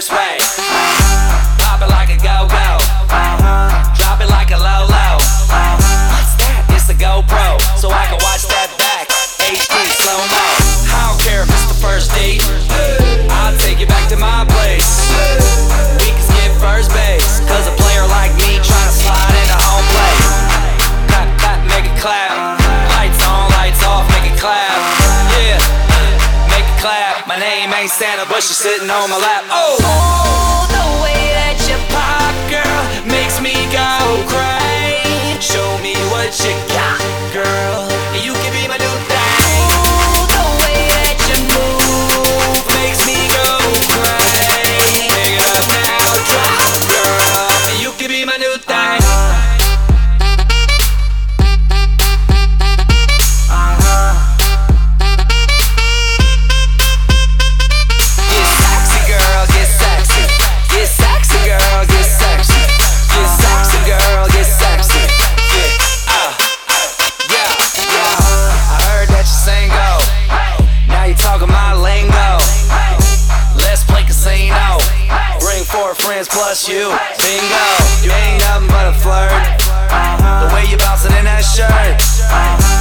first wave. Pop it like a go go. Drop it like a low low. What's that? It's the GoPro, so I can watch. I ain't Santa, but she's sitting on my lap. Oh, friends plus you. Bingo. You ain't nothing but a flirt. The way you bouncing in that shirt.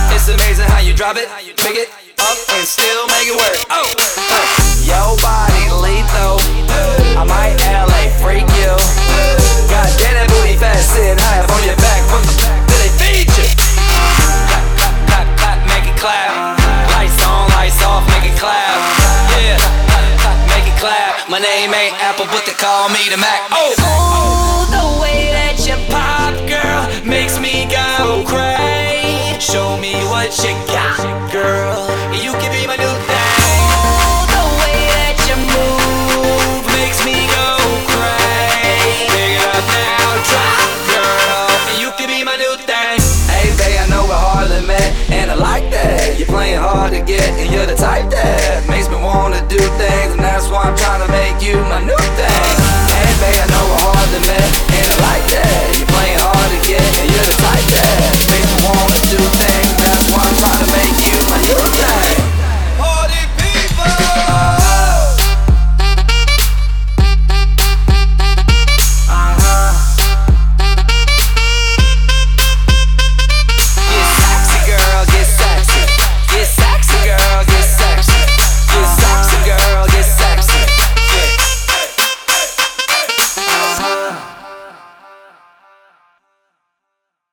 It's amazing how you drop it, pick it up, and still make it work. Oh, uh, your body lethal. I might LA freak you. Clap. My name ain't Apple, but they call me the Mac. Oh.